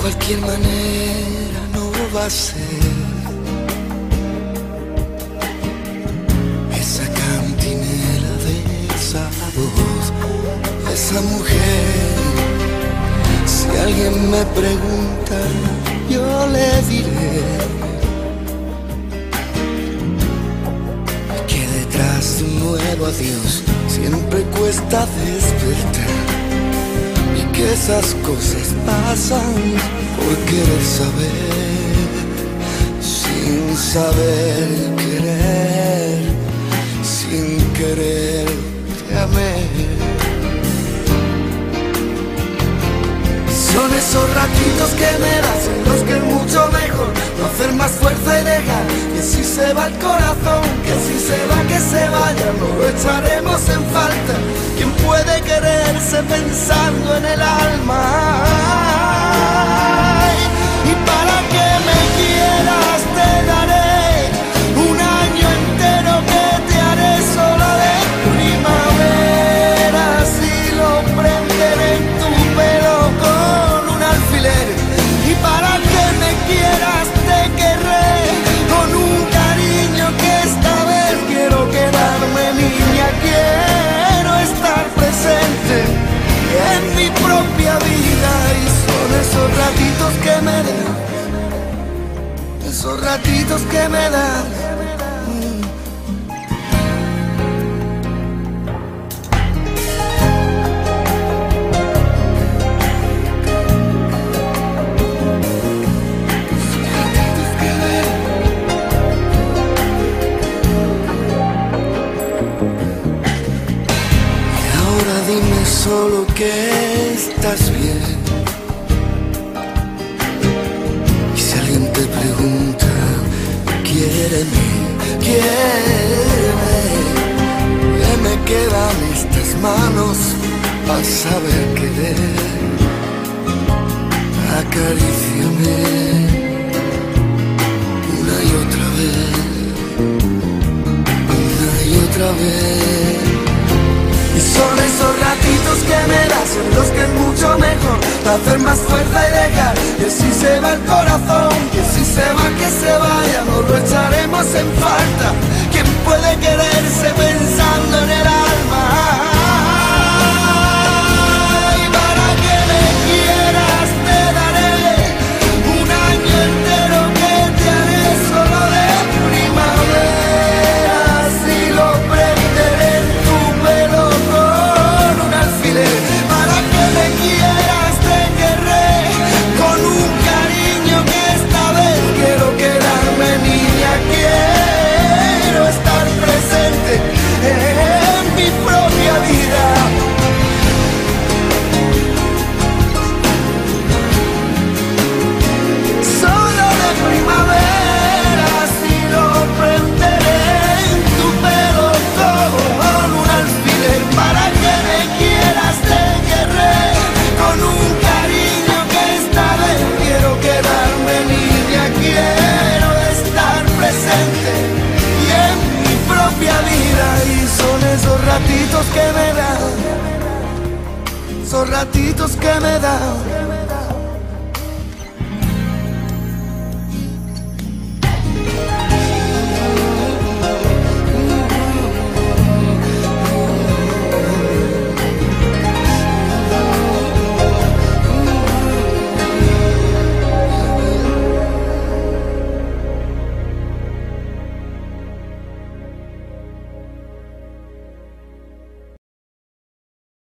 cualquier manera no va a ser. Esa cantinela de esa voz, esa mujer. Si alguien me pregunta, yo le diré que detrás de un nuevo adiós siempre cuesta despertar que esas cosas pasan por querer saber sin saber querer sin querer te amé. Son esos ratitos que me das en los que mucho mejor no hacer más fuerza y dejar se va el corazón, que si se va, que se vaya, no lo echaremos en falta. ¿Quién puede quererse pensando en el alma? Esos ratitos que me dan dime solo que estás bien. Y si alguien te pregunta, quiéreme, quiéreme, que me quedan estas manos para saber querer. Acaríciame una y otra vez, una y otra vez. Los que es mucho mejor para hacer más fuerza y dejar que si se va el corazón, que si se va, que se vaya, no lo echaremos en falta. ¿Quién puede quererse pensando son ratitos que me dan